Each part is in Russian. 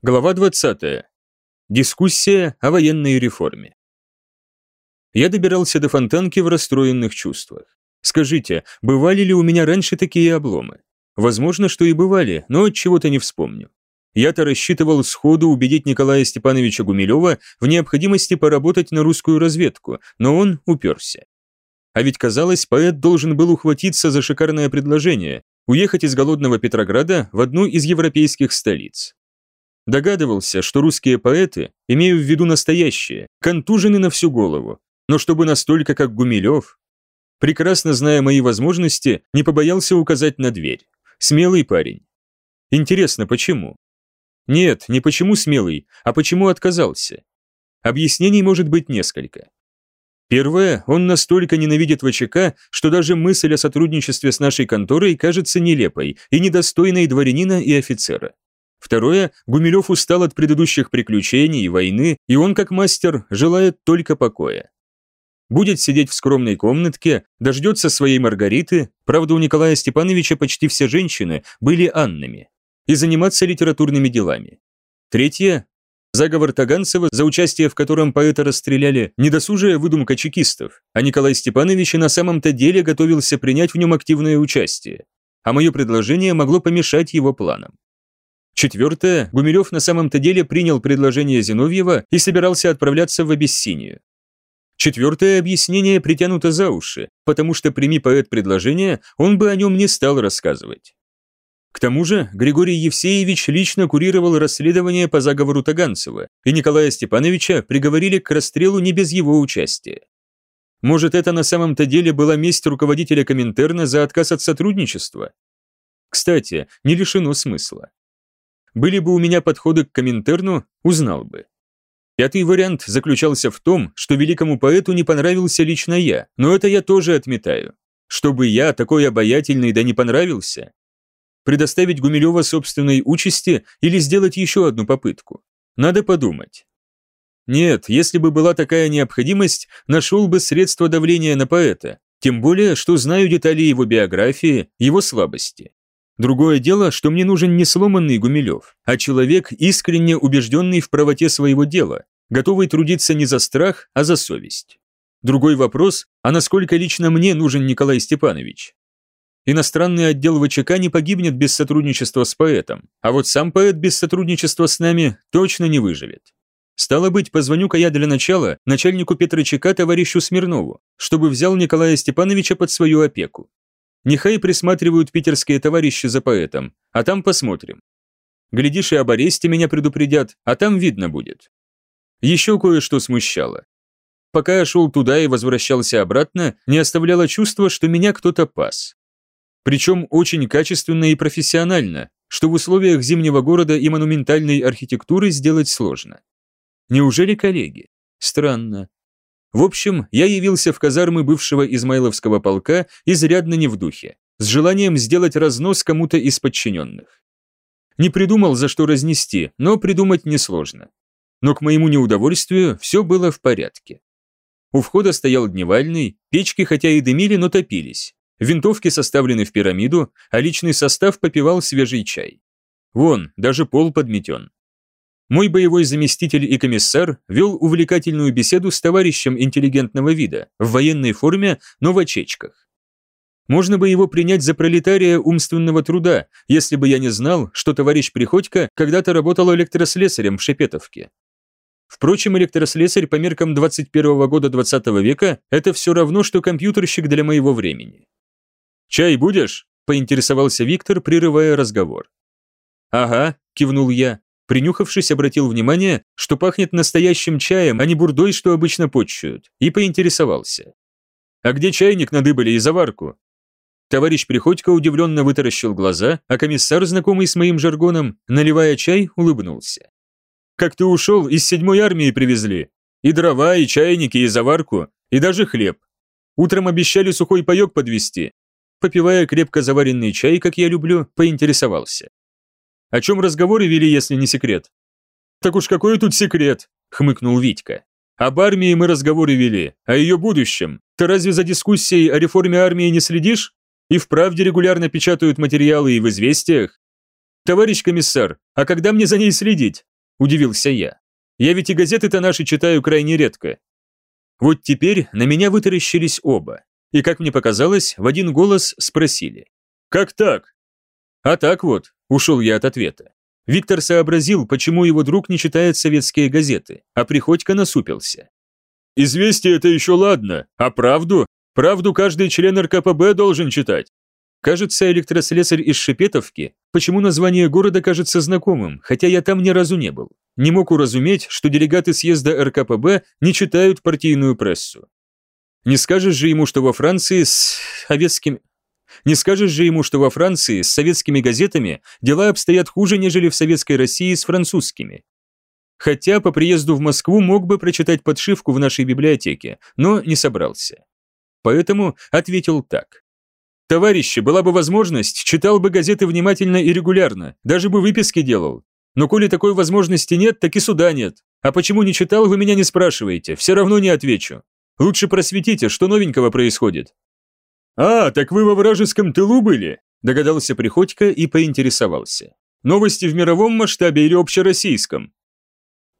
Глава 20. Дискуссия о военной реформе. Я добирался до фонтанки в расстроенных чувствах. Скажите, бывали ли у меня раньше такие обломы? Возможно, что и бывали, но от чего-то не вспомню. Я-то рассчитывал сходу убедить Николая Степановича Гумилева в необходимости поработать на русскую разведку, но он уперся. А ведь казалось, поэт должен был ухватиться за шикарное предложение – уехать из голодного Петрограда в одну из европейских столиц. Догадывался, что русские поэты, имею в виду настоящие, контужены на всю голову, но чтобы настолько, как Гумилев. Прекрасно зная мои возможности, не побоялся указать на дверь. Смелый парень. Интересно, почему? Нет, не почему смелый, а почему отказался. Объяснений может быть несколько. Первое, он настолько ненавидит ВЧК, что даже мысль о сотрудничестве с нашей конторой кажется нелепой и недостойной дворянина и офицера. Второе, Гумилев устал от предыдущих приключений и войны, и он, как мастер, желает только покоя. Будет сидеть в скромной комнатке, дождется своей Маргариты, правда, у Николая Степановича почти все женщины были Аннами, и заниматься литературными делами. Третье, заговор Таганцева, за участие в котором поэта расстреляли, недосужая выдумка чекистов, а Николай Степанович и на самом-то деле готовился принять в нем активное участие, а мое предложение могло помешать его планам. Четвертое, Гумилев на самом-то деле принял предложение Зиновьева и собирался отправляться в Абиссинию. Четвертое объяснение притянуто за уши, потому что прими поэт предложение, он бы о нем не стал рассказывать. К тому же Григорий Евсеевич лично курировал расследование по заговору Таганцева, и Николая Степановича приговорили к расстрелу не без его участия. Может, это на самом-то деле была месть руководителя Коминтерна за отказ от сотрудничества? Кстати, не лишено смысла. Были бы у меня подходы к Коминтерну, узнал бы. Пятый вариант заключался в том, что великому поэту не понравился лично я, но это я тоже отметаю. Чтобы я, такой обаятельный, да не понравился. Предоставить Гумилева собственной участи или сделать еще одну попытку. Надо подумать. Нет, если бы была такая необходимость, нашел бы средства давления на поэта, тем более, что знаю детали его биографии, его слабости. Другое дело, что мне нужен не сломанный Гумилев, а человек, искренне убежденный в правоте своего дела, готовый трудиться не за страх, а за совесть. Другой вопрос, а насколько лично мне нужен Николай Степанович? Иностранный отдел ВЧК не погибнет без сотрудничества с поэтом, а вот сам поэт без сотрудничества с нами точно не выживет. Стало быть, позвоню-ка я для начала начальнику Петрочека товарищу Смирнову, чтобы взял Николая Степановича под свою опеку. Нехай присматривают питерские товарищи за поэтом, а там посмотрим. Глядишь, и об аресте меня предупредят, а там видно будет. Еще кое-что смущало. Пока я шел туда и возвращался обратно, не оставляло чувство, что меня кто-то пас. Причем очень качественно и профессионально, что в условиях зимнего города и монументальной архитектуры сделать сложно. Неужели коллеги? Странно. В общем, я явился в казармы бывшего Измайловского полка изрядно не в духе, с желанием сделать разнос кому-то из подчиненных. Не придумал, за что разнести, но придумать несложно. Но к моему неудовольствию все было в порядке. У входа стоял дневальный, печки хотя и дымили, но топились. Винтовки составлены в пирамиду, а личный состав попивал свежий чай. Вон, даже пол подметен. Мой боевой заместитель и комиссар вел увлекательную беседу с товарищем интеллигентного вида, в военной форме, но в очечках. Можно бы его принять за пролетария умственного труда, если бы я не знал, что товарищ Приходько когда-то работал электрослесарем в Шепетовке. Впрочем, электрослесарь по меркам 21 года 20 века – это все равно, что компьютерщик для моего времени. «Чай будешь?» – поинтересовался Виктор, прерывая разговор. «Ага», – кивнул я, Принюхавшись, обратил внимание, что пахнет настоящим чаем, а не бурдой, что обычно почуют, и поинтересовался. «А где чайник надыбали и заварку?» Товарищ Приходько удивленно вытаращил глаза, а комиссар, знакомый с моим жаргоном, наливая чай, улыбнулся. «Как ты ушел, из седьмой армии привезли. И дрова, и чайники, и заварку, и даже хлеб. Утром обещали сухой паек подвести. Попивая крепко заваренный чай, как я люблю, поинтересовался. О чем разговоры вели, если не секрет? Так уж какой тут секрет, хмыкнул Витька. Об армии мы разговоры вели, о ее будущем. Ты разве за дискуссией о реформе армии не следишь? И в правде регулярно печатают материалы и в известиях. Товарищ комиссар, а когда мне за ней следить? – удивился я. «Я ведь и газеты-то наши читаю крайне редко». Вот теперь на меня вытаращились оба, и, как мне показалось, в один голос спросили. «Как так?» «А так вот», – ушел я от ответа. Виктор сообразил, почему его друг не читает советские газеты, а Приходько насупился. «Известие это еще ладно, а правду? Правду каждый член РКПБ должен читать. Кажется, электрослесарь из Шепетовки, почему название города кажется знакомым, хотя я там ни разу не был. Не мог уразуметь, что делегаты съезда РКПБ не читают партийную прессу. Не скажешь же ему, что во Франции с советскими... Не скажешь же ему, что во Франции с советскими газетами дела обстоят хуже, нежели в Советской России с французскими. Хотя по приезду в Москву мог бы прочитать подшивку в нашей библиотеке, но не собрался. Поэтому ответил так. Товарищи, была бы возможность, читал бы газеты внимательно и регулярно, даже бы выписки делал. Но коли такой возможности нет, так и суда нет. А почему не читал, вы меня не спрашиваете, все равно не отвечу. Лучше просветите, что новенького происходит». «А, так вы во вражеском тылу были?» Догадался Приходько и поинтересовался. «Новости в мировом масштабе или общероссийском?»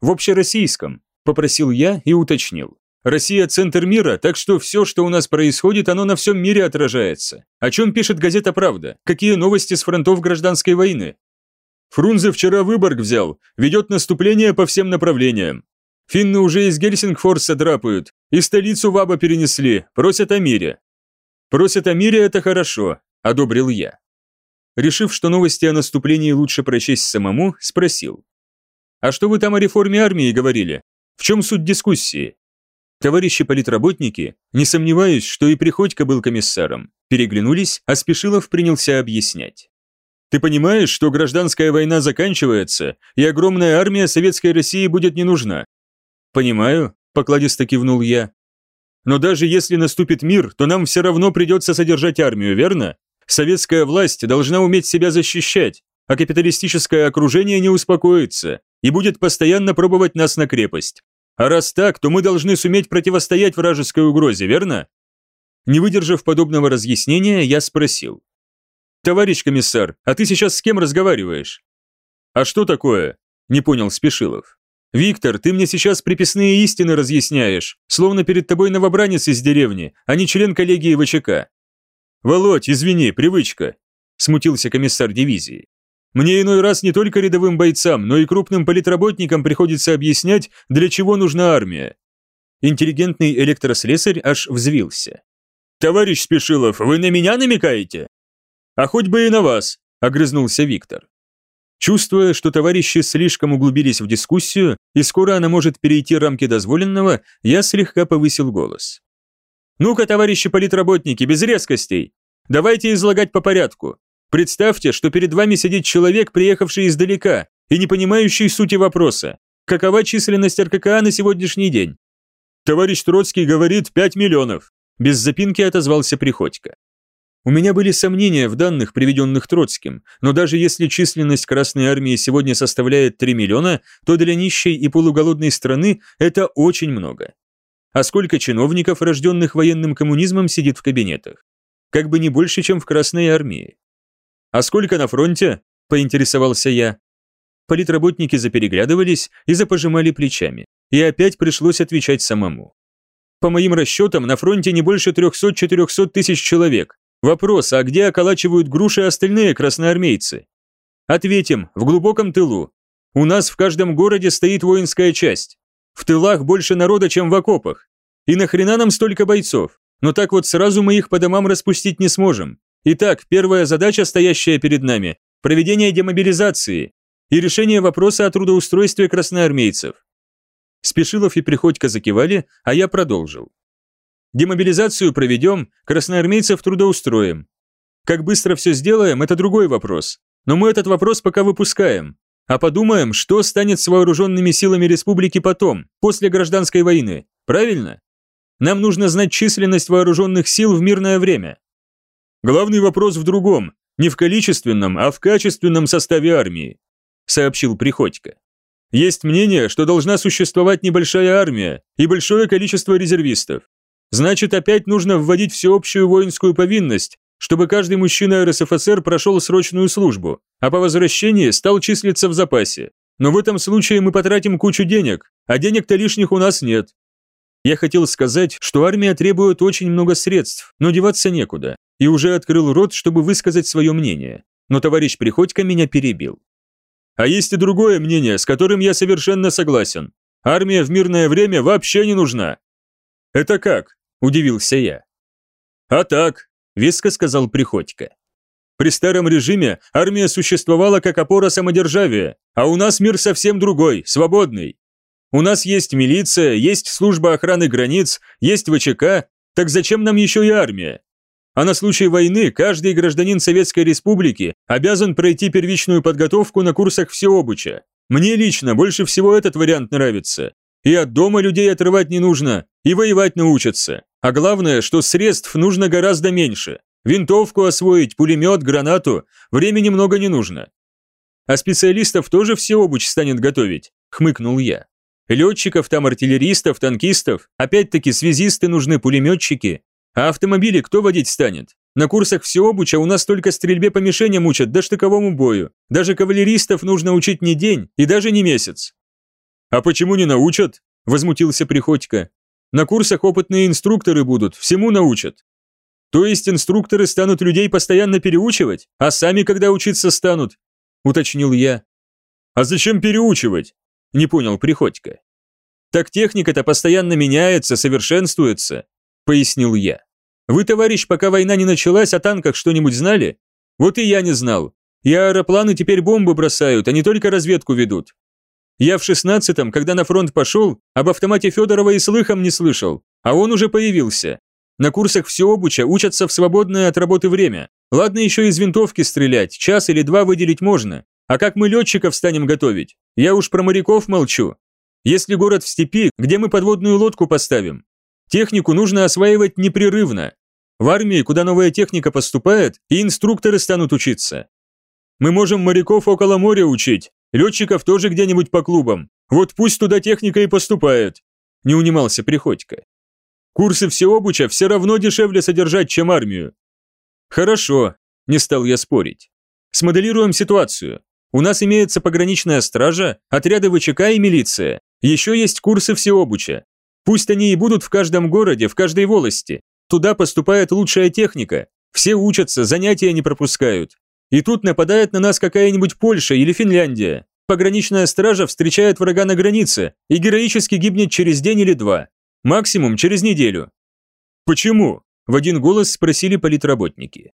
«В общероссийском», попросил я и уточнил. Россия – центр мира, так что все, что у нас происходит, оно на всем мире отражается. О чем пишет газета «Правда»? Какие новости с фронтов гражданской войны? Фрунзе вчера Выборг взял, ведет наступление по всем направлениям. Финны уже из Гельсингфорса драпают, и столицу Ваба перенесли, просят о мире. Просят о мире – это хорошо, одобрил я. Решив, что новости о наступлении лучше прочесть самому, спросил. А что вы там о реформе армии говорили? В чем суть дискуссии? Товарищи политработники, не сомневаюсь, что и Приходько был комиссаром, переглянулись, а Спешилов принялся объяснять. Ты понимаешь, что гражданская война заканчивается, и огромная армия советской России будет не нужна? Понимаю, покладисто кивнул я. Но даже если наступит мир, то нам все равно придется содержать армию, верно? Советская власть должна уметь себя защищать, а капиталистическое окружение не успокоится и будет постоянно пробовать нас на крепость. А раз так, то мы должны суметь противостоять вражеской угрозе, верно? Не выдержав подобного разъяснения, я спросил. «Товарищ комиссар, а ты сейчас с кем разговариваешь?» «А что такое?» – не понял Спешилов. «Виктор, ты мне сейчас приписные истины разъясняешь, словно перед тобой новобранец из деревни, а не член коллегии ВЧК». «Володь, извини, привычка», – смутился комиссар дивизии. Мне иной раз не только рядовым бойцам, но и крупным политработникам приходится объяснять, для чего нужна армия. Интеллигентный электрослесарь аж взвился. «Товарищ Спешилов, вы на меня намекаете?» «А хоть бы и на вас», – огрызнулся Виктор. Чувствуя, что товарищи слишком углубились в дискуссию, и скоро она может перейти рамки дозволенного, я слегка повысил голос. «Ну-ка, товарищи политработники, без резкостей! Давайте излагать по порядку. Представьте, что перед вами сидит человек, приехавший издалека и не понимающий сути вопроса. Какова численность РККА на сегодняшний день? Товарищ Троцкий говорит 5 миллионов. Без запинки отозвался Приходько. У меня были сомнения в данных, приведенных Троцким, но даже если численность Красной Армии сегодня составляет 3 миллиона, то для нищей и полуголодной страны это очень много. А сколько чиновников, рожденных военным коммунизмом, сидит в кабинетах? Как бы не больше, чем в Красной Армии. «А сколько на фронте?» – поинтересовался я. Политработники запереглядывались и запожимали плечами, и опять пришлось отвечать самому. По моим расчетам, на фронте не больше 300-400 тысяч человек. Вопрос, а где околачивают груши остальные красноармейцы? Ответим, в глубоком тылу. У нас в каждом городе стоит воинская часть. В тылах больше народа, чем в окопах. И нахрена нам столько бойцов? Но так вот сразу мы их по домам распустить не сможем. Итак, первая задача, стоящая перед нами – проведение демобилизации и решение вопроса о трудоустройстве красноармейцев. Спешилов и Приходько закивали, а я продолжил. Демобилизацию проведем, красноармейцев трудоустроим. Как быстро все сделаем – это другой вопрос. Но мы этот вопрос пока выпускаем. А подумаем, что станет с вооруженными силами республики потом, после гражданской войны. Правильно? Нам нужно знать численность вооруженных сил в мирное время. Главный вопрос в другом, не в количественном, а в качественном составе армии, сообщил Приходько. Есть мнение, что должна существовать небольшая армия и большое количество резервистов. Значит, опять нужно вводить всеобщую воинскую повинность, чтобы каждый мужчина РСФСР прошел срочную службу, а по возвращении стал числиться в запасе. но в этом случае мы потратим кучу денег, а денег-то лишних у нас нет. Я хотел сказать, что армия требует очень много средств, но деваться некуда, и уже открыл рот, чтобы высказать свое мнение. Но товарищ Приходько меня перебил. А есть и другое мнение, с которым я совершенно согласен. Армия в мирное время вообще не нужна. Это как? Удивился я. А так, веско сказал Приходько. При старом режиме армия существовала как опора самодержавия, а у нас мир совсем другой, свободный. У нас есть милиция, есть служба охраны границ, есть ВЧК, так зачем нам еще и армия? А на случай войны каждый гражданин Советской Республики обязан пройти первичную подготовку на курсах всеобуча. Мне лично больше всего этот вариант нравится. И от дома людей отрывать не нужно, и воевать научатся. А главное, что средств нужно гораздо меньше. Винтовку освоить, пулемет, гранату, времени много не нужно. А специалистов тоже всеобуч станет готовить, хмыкнул я. Летчиков там, артиллеристов, танкистов, опять-таки связисты нужны, пулеметчики. А автомобили кто водить станет? На курсах всеобуча у нас только стрельбе по мишеням учат, да штыковому бою. Даже кавалеристов нужно учить не день и даже не месяц. А почему не научат? Возмутился Приходько. На курсах опытные инструкторы будут, всему научат. То есть инструкторы станут людей постоянно переучивать, а сами когда учиться станут? Уточнил я. А зачем переучивать? Не понял Приходько. Так техника-то постоянно меняется, совершенствуется, пояснил я. Вы, товарищ, пока война не началась, о танках что-нибудь знали? Вот и я не знал. И аэропланы теперь бомбы бросают, не только разведку ведут. Я в шестнадцатом, когда на фронт пошел, об автомате Федорова и слыхом не слышал, а он уже появился. На курсах всеобуча учатся в свободное от работы время. Ладно еще из винтовки стрелять, час или два выделить можно. А как мы летчиков станем готовить? Я уж про моряков молчу. Если город в степи, где мы подводную лодку поставим? Технику нужно осваивать непрерывно. В армии, куда новая техника поступает, и инструкторы станут учиться. Мы можем моряков около моря учить, летчиков тоже где-нибудь по клубам. Вот пусть туда техника и поступает. Не унимался Приходько. Курсы всеобуча все равно дешевле содержать, чем армию. Хорошо, не стал я спорить. Смоделируем ситуацию. У нас имеется пограничная стража, отряды ВЧК и милиция. Еще есть курсы всеобуча. Пусть они и будут в каждом городе, в каждой волости. Туда поступает лучшая техника. Все учатся, занятия не пропускают. И тут нападает на нас какая-нибудь Польша или Финляндия. Пограничная стража встречает врага на границе и героически гибнет через день или два. Максимум через неделю. Почему? В один голос спросили политработники.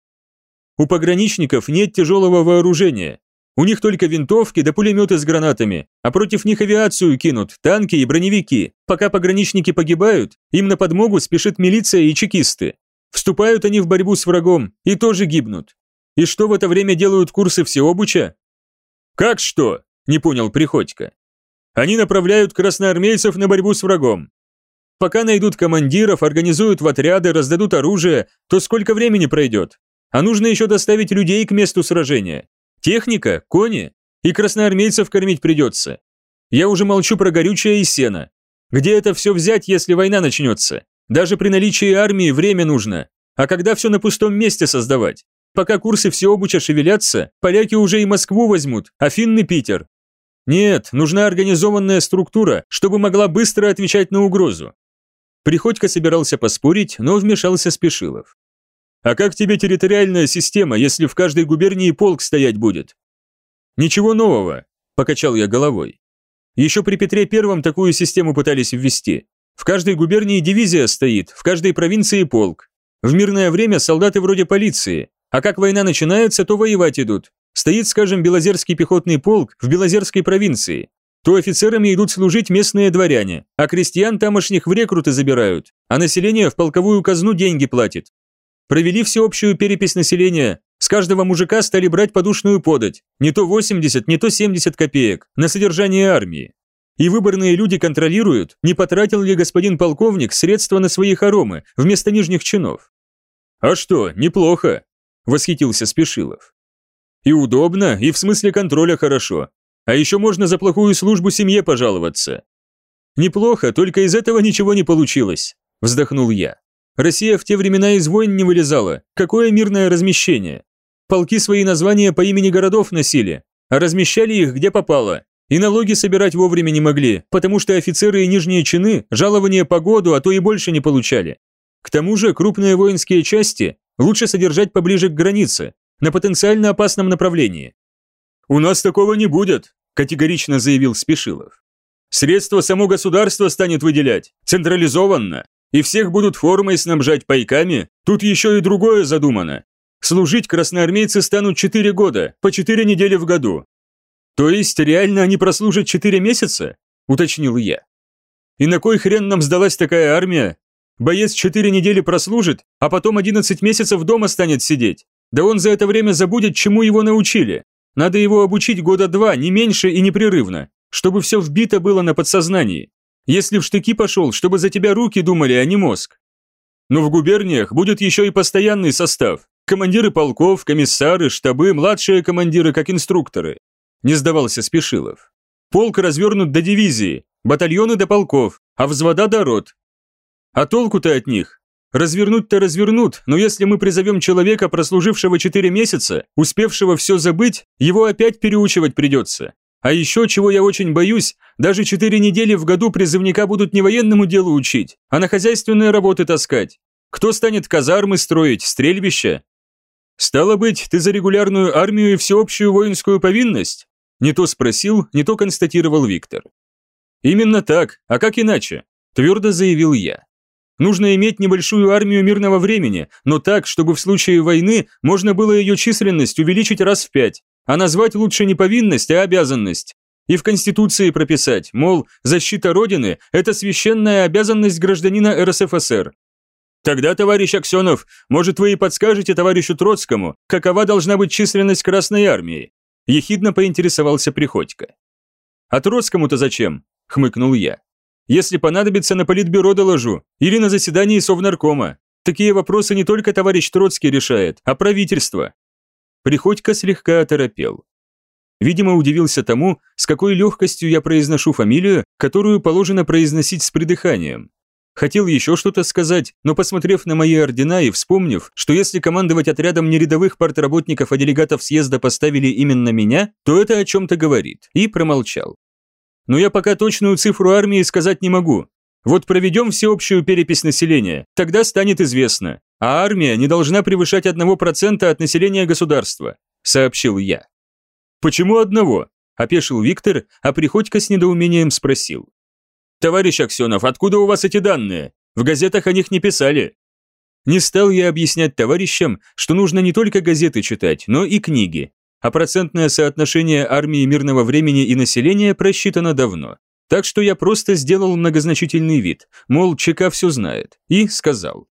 У пограничников нет тяжелого вооружения, у них только винтовки да пулеметы с гранатами, а против них авиацию кинут, танки и броневики. Пока пограничники погибают, им на подмогу спешит милиция и чекисты. Вступают они в борьбу с врагом и тоже гибнут. И что в это время делают курсы всеобуча? Как что? Не понял Приходько. Они направляют красноармейцев на борьбу с врагом. Пока найдут командиров, организуют в отряды, раздадут оружие, то сколько времени пройдет? А нужно еще доставить людей к месту сражения. Техника, кони и красноармейцев кормить придется. Я уже молчу про горючее и сено. Где это все взять, если война начнется? Даже при наличии армии время нужно. А когда все на пустом месте создавать? Пока курсы всеобуча шевелятся, поляки уже и Москву возьмут, а финны Питер. Нет, нужна организованная структура, чтобы могла быстро отвечать на угрозу. Приходько собирался поспорить, но вмешался Спешилов. А как тебе территориальная система, если в каждой губернии полк стоять будет? Ничего нового, покачал я головой. Еще при Петре Первом такую систему пытались ввести. В каждой губернии дивизия стоит, в каждой провинции полк. В мирное время солдаты вроде полиции, а как война начинается, то воевать идут. Стоит, скажем, Белозерский пехотный полк в Белозерской провинции. То офицерами идут служить местные дворяне, а крестьян тамошних в рекруты забирают, а население в полковую казну деньги платит. Провели всеобщую перепись населения. С каждого мужика стали брать подушную подать. Не то 80, не то 70 копеек на содержание армии. И выборные люди контролируют, не потратил ли господин полковник средства на свои хоромы вместо нижних чинов. «А что, неплохо», – восхитился Спешилов. «И удобно, и в смысле контроля хорошо. А еще можно за плохую службу семье пожаловаться». «Неплохо, только из этого ничего не получилось», – вздохнул я. Россия в те времена из войн не вылезала. Какое мирное размещение? Полки свои названия по имени городов носили, а размещали их где попало. И налоги собирать вовремя не могли, потому что офицеры и нижние чины жалования по году, а то и больше не получали. К тому же крупные воинские части лучше содержать поближе к границе, на потенциально опасном направлении. «У нас такого не будет», – категорично заявил Спешилов. «Средства само государство станет выделять, централизованно, и всех будут формой снабжать пайками, тут еще и другое задумано. Служить красноармейцы станут 4 года, по 4 недели в году, «То есть реально они прослужат четыре месяца?» – уточнил я. «И на кой хрен нам сдалась такая армия? Боец четыре недели прослужит, а потом одиннадцать месяцев дома станет сидеть. Да он за это время забудет, чему его научили. Надо его обучить года два, не меньше и непрерывно, чтобы все вбито было на подсознании. Если в штыки пошел, чтобы за тебя руки думали, а не мозг. Но в губерниях будет еще и постоянный состав. Командиры полков, комиссары, штабы, младшие командиры как инструкторы. Не сдавался Спешилов. Полк развернут до дивизии, батальоны до полков, а взвода до рот. А толку-то от них? Развернуть-то развернут, но если мы призовем человека, прослужившего 4 месяца, успевшего все забыть, его опять переучивать придется. А еще, чего я очень боюсь, даже 4 недели в году призывника будут не военному делу учить, а на хозяйственные работы таскать. Кто станет казармы строить, стрельбища? Стало быть, ты за регулярную армию и всеобщую воинскую повинность? Не то спросил, не то констатировал Виктор. «Именно так, а как иначе?» – твердо заявил я. «Нужно иметь небольшую армию мирного времени, но так, чтобы в случае войны можно было ее численность увеличить раз в пять, а назвать лучше не повинность, а обязанность. И в Конституции прописать, мол, защита Родины – это священная обязанность гражданина РСФСР. Тогда, товарищ Аксенов, может, вы и подскажете товарищу Троцкому, какова должна быть численность Красной Армии? Ехидно поинтересовался Приходько. «А Троцкому-то зачем?» – хмыкнул я. «Если понадобится, на политбюро доложу, или на заседании Совнаркома. Такие вопросы не только товарищ Троцкий решает, а правительство». Приходько слегка оторопел. Видимо, удивился тому, с какой легкостью я произношу фамилию, которую положено произносить с придыханием. Хотел еще что-то сказать, но посмотрев на мои ордена и вспомнив, что если командовать отрядом не рядовых партработников, а делегатов съезда поставили именно меня, то это о чем-то говорит, и промолчал. Но я пока точную цифру армии сказать не могу. Вот проведем всеобщую перепись населения, тогда станет известно. А армия не должна превышать 1% от населения государства, сообщил я. Почему одного? Опешил Виктор, а Приходько с недоумением спросил. «Товарищ Аксенов, откуда у вас эти данные? В газетах о них не писали». Не стал я объяснять товарищам, что нужно не только газеты читать, но и книги, а процентное соотношение армии мирного времени и населения просчитано давно. Так что я просто сделал многозначительный вид, мол, ЧК все знает, и сказал.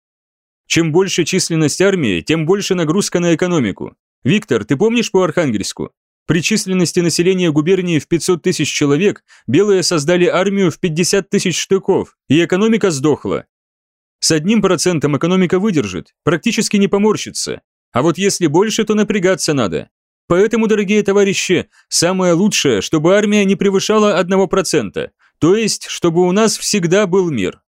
Чем больше численность армии, тем больше нагрузка на экономику. Виктор, ты помнишь по Архангельску? При численности населения губернии в 500 тысяч человек белые создали армию в 50 тысяч штыков, и экономика сдохла. С одним процентом экономика выдержит, практически не поморщится. А вот если больше, то напрягаться надо. Поэтому, дорогие товарищи, самое лучшее, чтобы армия не превышала 1%, то есть, чтобы у нас всегда был мир.